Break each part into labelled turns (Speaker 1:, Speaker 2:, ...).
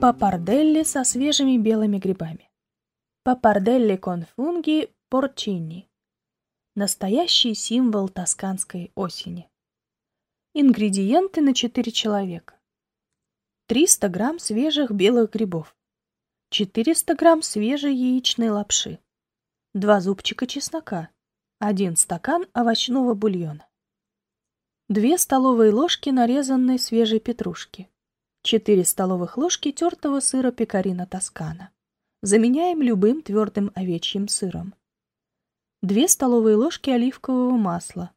Speaker 1: Папарделли со свежими белыми грибами. Папарделли конфунги порчини. Настоящий символ тосканской осени. Ингредиенты на 4 человека. 300 грамм свежих белых грибов. 400 грамм свежей яичной лапши. 2 зубчика чеснока. 1 стакан овощного бульона. 2 столовые ложки нарезанной свежей петрушки. 4 столовых ложки тертого сыра пекарина тоскана. Заменяем любым твердым овечьим сыром. 2 столовые ложки оливкового масла.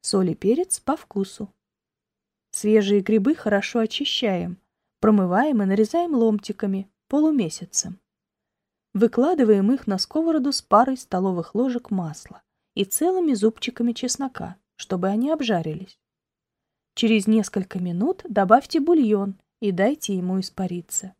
Speaker 1: Соль и перец по вкусу. Свежие грибы хорошо очищаем, промываем и нарезаем ломтиками, полумесяцем. Выкладываем их на сковороду с парой столовых ложек масла и целыми зубчиками чеснока, чтобы они обжарились. Через несколько минут добавьте бульон и дайте ему испариться.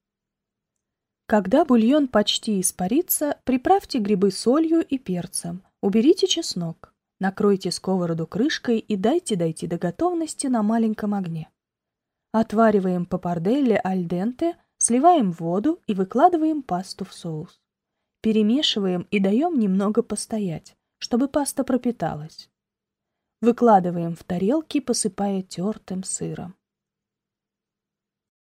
Speaker 1: Когда бульон почти испарится, приправьте грибы солью и перцем, уберите чеснок, накройте сковороду крышкой и дайте дойти до готовности на маленьком огне. Отвариваем папарделле аль денте, сливаем воду и выкладываем пасту в соус. Перемешиваем и даем немного постоять, чтобы паста пропиталась. Выкладываем в тарелки, посыпая тертым сыром.